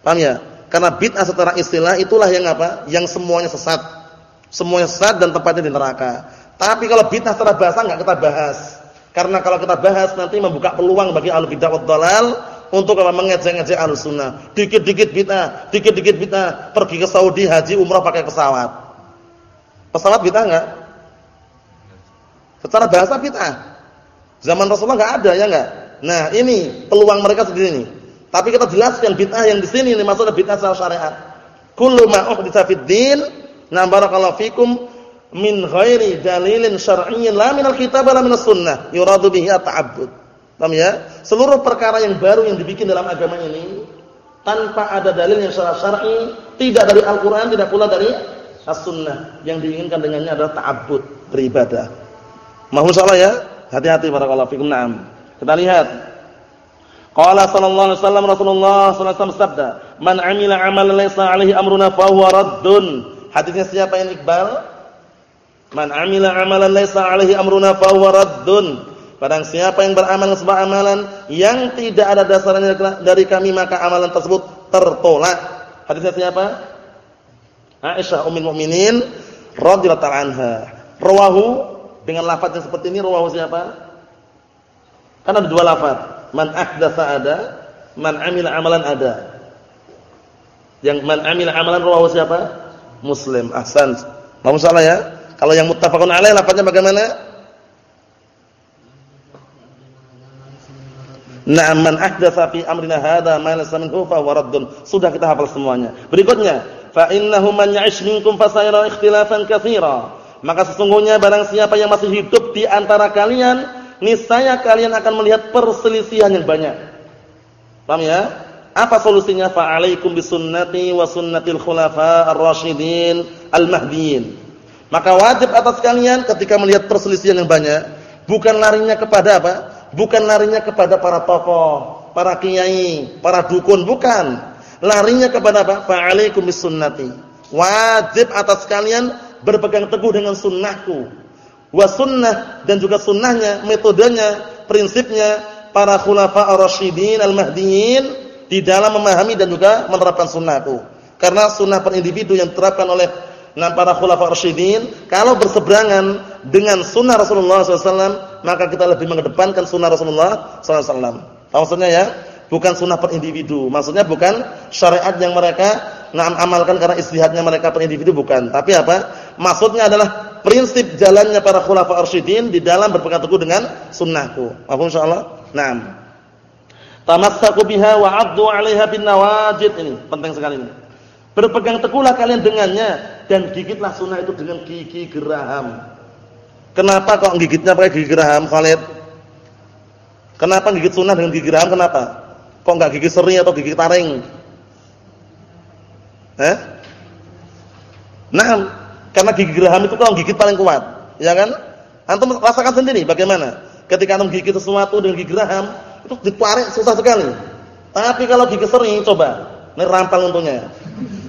Paham ya? Karena bid'ah secara istilah itulah yang apa? Yang semuanya sesat. Semuanya sesat dan tempatnya di neraka. Tapi kalau bid'ah secara bahasa enggak kita bahas. Karena kalau kita bahas nanti membuka peluang bagi ahli bid'ah wad dalal untuk apa mengejek-ngejek ahli sunnah. Dikit-dikit bid'ah, dikit-dikit bid'ah, pergi ke Saudi haji umrah pakai pesawat. Pesawat bid'ah enggak? Secara bahasa bid'ah. Zaman Rasulullah enggak ada ya enggak? Nah, ini peluang mereka sendiri ini. Tapi kita jelaskan bid'ah yang di sini ini maksudnya bid'ah secara syariat. Kullu ma uhditsa fid din, na barakallahu fikum min ghairi dalilin syar'iyyin la minal kitab la minas sunnah yuradu bihi at-ta'abbud. Paham ya? Seluruh perkara yang baru yang dibikin dalam agama ini tanpa ada dalil yang secara syar'i, tidak dari Al-Qur'an, tidak pula dari As-Sunnah. Yang diinginkan dengannya adalah ta'abbud, beribadah. Mohon salah ya. Hati-hati barakallahu fikum. Naam. Kita lihat. Qala sallallahu alaihi wasallam Rasulullah sallallahu alaihi wasallam sabda, "Man 'amila 'amalan laysa 'alaihi amruna fa huwa raddun." Hadisnya siapa yang Iqbal? Man amila amalan laisa alaihi amruna fa huwa raddun. Barang siapa yang beramal sebuah amalan yang tidak ada dasarnya dari kami maka amalan tersebut tertolak. Hadisnya siapa? Aisyah ummul mukminin radhiyallahu anha. Rawahu dengan lafaz yang seperti ini rawahu siapa? Kan ada dua lafaz. Man ahdatsa ada, man amila amalan ada. Yang man amila amalan rawahu siapa? Muslim. Ahsan. Enggak salah ya? Kalau yang muttafaqun alaih lafaznya bagaimana? Na'am man ahdatsa fi amrina hadza ma laysa minhu fa huwa raddun. Sudah kita hafal semuanya. Berikutnya, fa innahu man ya'ish minkum fasayara ikhtilafan katsira. Maka sesungguhnya barang siapa yang masih hidup di antara kalian, niscaya kalian akan melihat perselisihan yang banyak. Paham ya? Apa solusinya? Fa alaikum bisunnati wa sunnatil khulafa ar-rasyidin al-mahdiyyin. Maka wajib atas kalian ketika melihat perselisihan yang banyak, bukan larinya kepada apa? Bukan larinya kepada para tokoh, para kiai, para dukun, bukan. Larinya kepada apa? Fa'alaikum bisunnati. Wajib atas kalian berpegang teguh dengan sunnahku. Wa sunnah dan juga sunnahnya, metodenya, prinsipnya para khulafa ar-rasyidin al-mahdiyyin di dalam memahami dan juga menerapkan sunnahku. Karena sunnah per individu yang diterapkan oleh Nah para khulafa rasyidin kalau berseberangan dengan sunnah Rasulullah SAW maka kita lebih mengedepankan sunnah Rasulullah SAW. Maksudnya ya bukan sunnah per individu. Maksudnya bukan syariat yang mereka amalkan karena istihadnya mereka per individu bukan. Tapi apa? Maksudnya adalah prinsip jalannya para khulafa rasyidin di dalam berpegang teguh dengan sunnahku. Apa insyaallah? Naam. Tamassaku biha wa 'addu 'alaiha bin nawajid ini penting sekali ini. Berpegang teguhlah kalian dengannya dan gigitlah sunnah itu dengan gigi geraham. Kenapa kok gigitnya pakai gigi geraham, Khalid? Kenapa gigit sunnah dengan gigi geraham? Kenapa? Kok enggak gigi seri atau gigi taring? Eh? Nah, karena gigi geraham itu kalau gigit paling kuat, ya kan? Antum rasakan sendiri bagaimana? Ketika antum gigit sesuatu dengan gigi geraham, itu ditarik susah sekali. Tapi kalau gigi seri coba, ini rampal untungnya.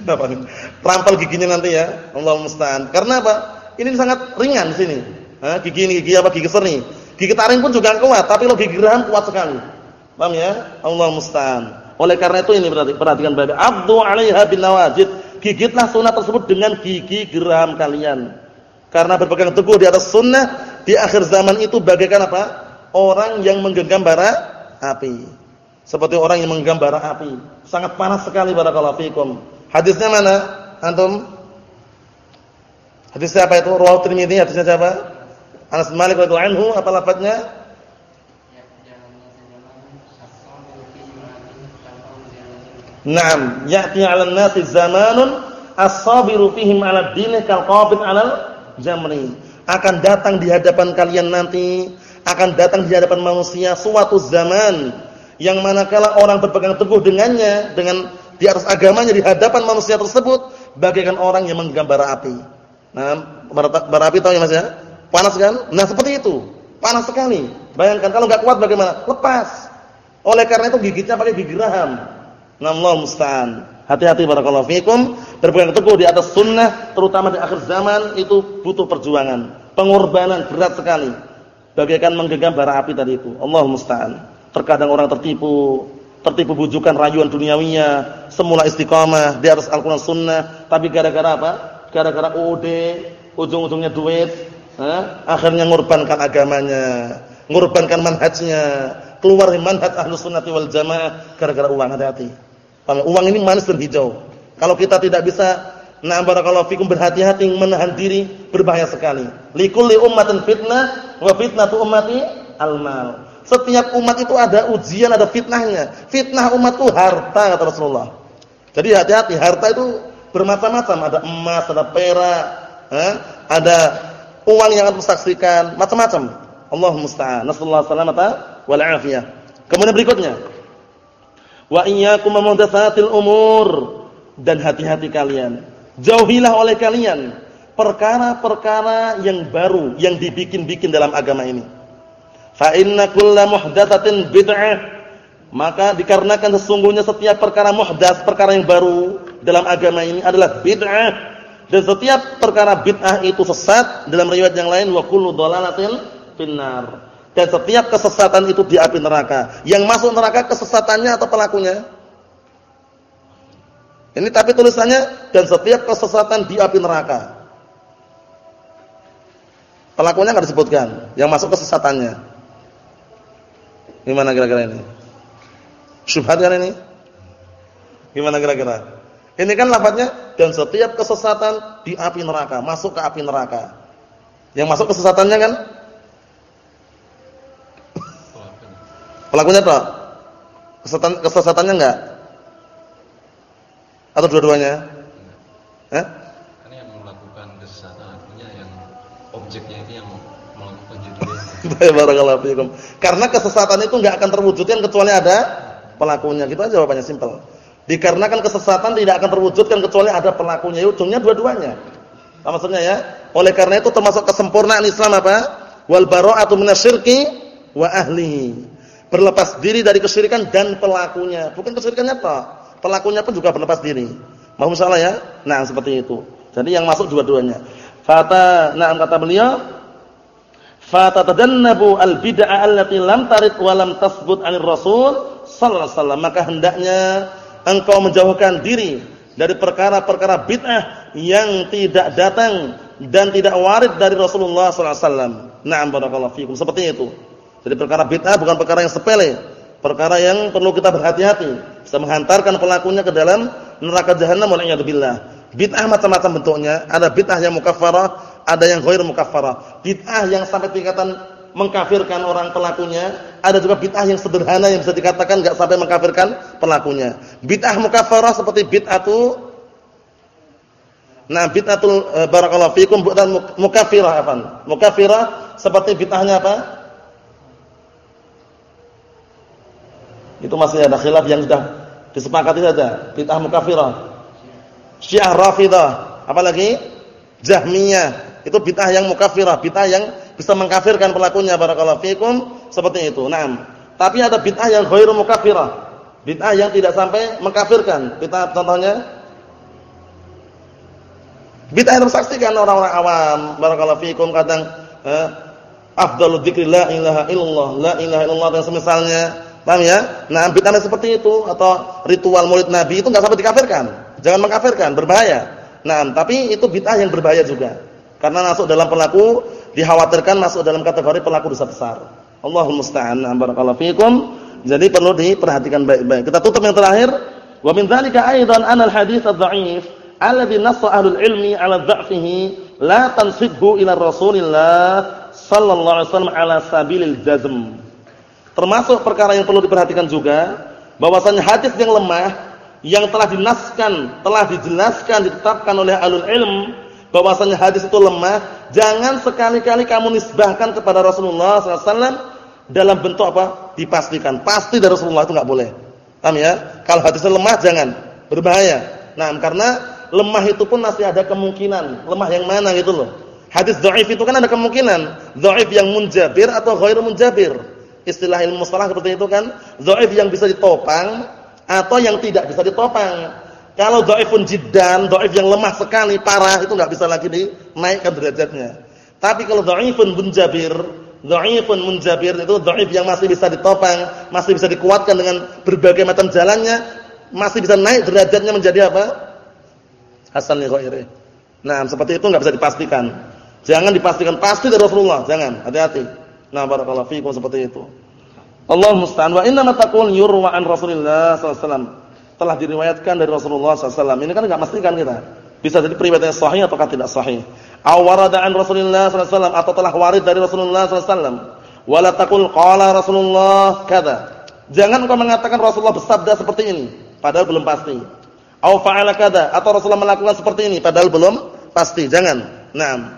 Apa nih? Rampal giginya nanti ya. Allah musta'an. Karena apa? Ini sangat ringan sini. Hah, gigi ini gigi apa? Gigi seri. Gigi taring pun juga kuat, tapi kalau gigi geraham kuat sekali. Paham ya? Allah musta'an. Oleh karena itu ini berarti perhatikan baik. Abdu 'alaiha bin nawajid. Gigitlah sunnah tersebut dengan gigi geraham kalian. Karena berpegang teguh di atas sunnah di akhir zaman itu bagaikan apa? Orang yang menggenggam bara api. Seperti orang yang menggenggam bara api. Sangat panas sekali barakallahu fikum. Hadisnya mana? Antum? Hadis siapa itu? Rawahu Tirmidzi, hadisnya siapa? Anas Malik radhiyallahu anhu, apa lafadznya? Naam, ya'ti 'alan nasi zamanun as-sabiru fihim 'ala ad-din kal-qabid 'alal jamri. Akan datang di hadapan kalian nanti, akan datang di hadapan manusia suatu zaman yang manakala orang berpegang teguh dengannya dengan di atas agamanya di hadapan manusia tersebut bagaikan orang yang menggambar api. Nah, bara api tahu ya Mas ya? Panas kan? Nah, seperti itu. Panas sekali. Bayangkan kalau enggak kuat bagaimana? Lepas. Oleh karena itu gigitnya pakai gigi raham. Namlul musta'an. Hati-hati barakallahu fikum, berpegang teguh di atas sunnah terutama di akhir zaman itu butuh perjuangan, pengorbanan berat sekali. Bagaikan menggenggam bara api tadi itu. Allah musta'an. Terkadang orang tertipu, tertipu bujukan rayuan duniawinya, semula istiqamah di atas Al-Qur'an Sunnah, tapi gara-gara apa? Gara-gara UUD, ujung-ujungnya duit, eh? akhirnya ngorbankan agamanya. Ngorbankan manhajnya, keluar dari manhaj Ahlus Sunnati wal Jamaah gara-gara uang, hati-hati. Uang ini manis dan hijau. Kalau kita tidak bisa Nah barakallahu fikum berhati-hati menahan diri berbahaya sekali. Likulli ummatin fitnah wa fitnatu ummati almal. Setiap umat itu ada ujian, ada fitnahnya. Fitnah umat itu harta kata Rasulullah. Jadi hati-hati, harta itu bermacam-macam, ada emas, ada perak, eh? ada uang yang akan saksikan, macam-macam. Allah musta'an. Nasallahu salamata wal afiyah. Kemudian berikutnya. Wa iyyakum muhdatsatil umur dan hati-hati kalian. Jauhilah oleh kalian perkara-perkara yang baru yang dibikin-bikin dalam agama ini. Fa inna kulla muhdatsatin bid'ah maka dikarenakan sesungguhnya setiap perkara muhdas, perkara yang baru dalam agama ini adalah bid'ah. Dan setiap perkara bid'ah itu sesat dalam riwayat yang lain wa kullu dhalalatin finnar. Dan setiap kesesatan itu di api neraka. Yang masuk neraka kesesatannya atau pelakunya? Ini tapi tulisannya dan setiap kesesatan di api neraka. Pelakunya enggak disebutkan, yang masuk kesesatannya. Gimana kira-kira ini? Syubhat kan ini? Gimana kira-kira? Ini kan lafadznya dan setiap kesesatan di api neraka, masuk ke api neraka. Yang masuk kesesatannya kan? Pelakunya toh? Kesesatan kesesatannya enggak? Atau dua-duanya? Eh? Karena kesesatan itu enggak akan terwujudkan kecuali ada pelakunya. Gitu jawabannya simpel. Dikarenakan kesesatan tidak akan terwujudkan kecuali ada pelakunya. Ya, ujungnya dua-duanya. Apa maksudnya ya? Oleh karena itu termasuk kesempurnaan Islam apa? Wal bara'atu minasyirki wa ahlihi. Berlepas diri dari kesyirikan dan pelakunya. Bukan kesyirikannya apa? Pelakunya pun juga berlepas diri. Mau salah ya? Nah, seperti itu. Jadi yang masuk dua-duanya. Fata, nah kata beliau, fatatajannabu al-bid'ah allati lam tarid wa lam tasbut 'anil rasul sallallahu alaihi wasallam maka hendaknya engkau menjauhkan diri dari perkara-perkara bid'ah yang tidak datang dan tidak warid dari Rasulullah sallallahu alaihi wasallam. Na'am barakallahu fikum. Seperti itu. Jadi perkara bid'ah bukan perkara yang sepele, perkara yang perlu kita berhati-hati, bisa menghantarkan pelakunya ke dalam neraka jahanam wal billah. Bid'ah macam-macam bentuknya, ada bid'ah yang mukaffarah, ada yang ghair mukaffarah. Bid'ah yang sampai tingkatan mengkafirkan orang pelakunya, ada juga bid'ah yang sederhana yang bisa dikatakan enggak sampai mengkafirkan pelakunya. Bid'ah mukaffarah seperti bid'atu Nah, bid'atul e, barakallahu fikum bukan mukaffirah apa? Mukaffirah seperti bid'ahnya apa? Itu masih ada khilaf yang sudah disepakati saja. Bid'ah mukaffirah. Syiah Rafidah, apalagi Jahmiyah. Itu bid'ah yang mukaffirah, bid'ah yang bisa mengkafirkan pelakunya barakallahu fikum seperti itu. Naam. Tapi ada bid'ah yang ghairu mukaffirah. Bid'ah yang tidak sampai mengkafirkan. Kita contohnya bid'ah yang tersaksikan orang-orang awam barakallahu fikum kadang eh, afdalu dzikri la ilaha illallah, la ilaha illallah dan semisalnya. Paham ya? Nah, bid'ah seperti itu atau ritual Maulid Nabi itu enggak sampai dikafirkan. Jangan mengkafirkan, berbahaya. Nah, tapi itu bid'ah yang berbahaya juga. Karena masuk dalam pelaku dikhawatirkan masuk dalam kategori pelaku dosa besar. Allahul musta'an. Barakallahu fikum. Jadi perlu diperhatikan baik-baik. Kita tutup yang terakhir. Wa min dzalika aidan anal hadits adz-dha'if alladhi nassa ahlul ilmi 'ala dha'fihi la tansibhu ila Rasulillah sallallahu alaihi wasallam 'ala sabilil jazm. Termasuk perkara yang perlu diperhatikan juga bahwasanya hadis yang lemah yang telah dinaskan, telah dijelaskan, ditetapkan oleh alul ilm bahwasanya hadis itu lemah, jangan sekali-kali kamu nisbahkan kepada Rasulullah SAW dalam bentuk apa? Dipastikan. Pasti dari Rasulullah itu nggak boleh. Paham ya? Kalau hadisnya lemah jangan, berbahaya. Nah, karena lemah itu pun masih ada kemungkinan. Lemah yang mana gitu loh. Hadis dhaif itu kan ada kemungkinan. Dhaif yang munjabir atau ghairu munjabir. Istilah ilmu mustalah seperti itu kan. Dhaif yang bisa ditopang atau yang tidak bisa ditopang. Kalau dhaifun jiddan, dhaif yang lemah sekali, parah itu enggak bisa lagi dinaikkan derajatnya. Tapi kalau dhaifun munjabir, dhaifun munjabir itu dhaif yang masih bisa ditopang, masih bisa dikuatkan dengan berbagai macam jalannya, masih bisa naik derajatnya menjadi apa? Hasan li ghairi. Nah, seperti itu enggak bisa dipastikan. Jangan dipastikan pasti dari Rasulullah, jangan. Hati-hati. Nah, barakallahu fikum seperti itu. Allah musta'an wa inna taqul yurwa an Rasulillah sallallahu alaihi wasallam. Telah diriwayatkan dari Rasulullah sallallahu Ini kan enggak mestikan kita. Bisa jadi periwayatnya sahih atau tidak sahih. Aw warada an Rasulillah sallallahu alaihi wasallam atau telah warid dari Rasulullah sallallahu alaihi wasallam. Wala taqul qala Rasulullah kada. Jangan engkau mengatakan Rasulullah bersabda seperti ini padahal belum pasti. Aw fa'ala kada atau Rasulullah melakukan seperti ini padahal belum pasti. Jangan. Naam.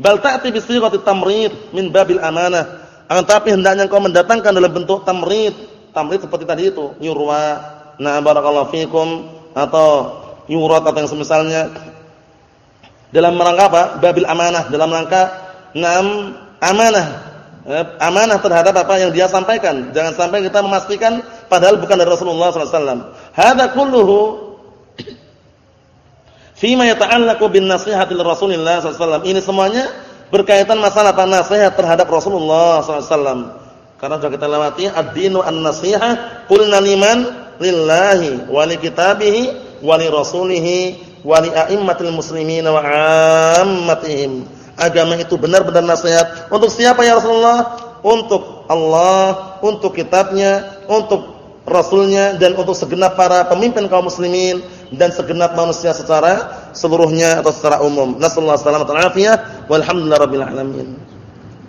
Bal ta'ti bi sighati tamrid min babil amanah tapi hendaknya engkau mendatangkan dalam bentuk tamrid. Tamrid seperti tadi itu, yurwa, na barakallahu fikum atau yurat atau yang semisalnya. Dalam rangka apa? Babil amanah, dalam rangka enam amanah. Eh, amanah terhadap apa yang dia sampaikan. Jangan sampai kita memastikan padahal bukan dari Rasulullah wasallam. Hadza kulluhu fima yata'allaqu bin nasihati Rasulillah sallallahu alaihi wasallam. Ini semuanya berkaitan masalah apa nasihat terhadap Rasulullah SAW. Karena sudah kita lewati ad-dinu an-nasihah qulna liman lillahi wa li kitabihi wa li rasulihi wa li a'immatil muslimin wa 'ammatihim. Agama itu benar-benar nasihat untuk siapa ya Rasulullah? Untuk Allah, untuk kitabnya, untuk rasulnya dan untuk segenap para pemimpin kaum muslimin dan segenap manusia secara seluruhnya atau secara umum. Nasallahu alaihi wasallam wa walhamdulillahirabbil alamin.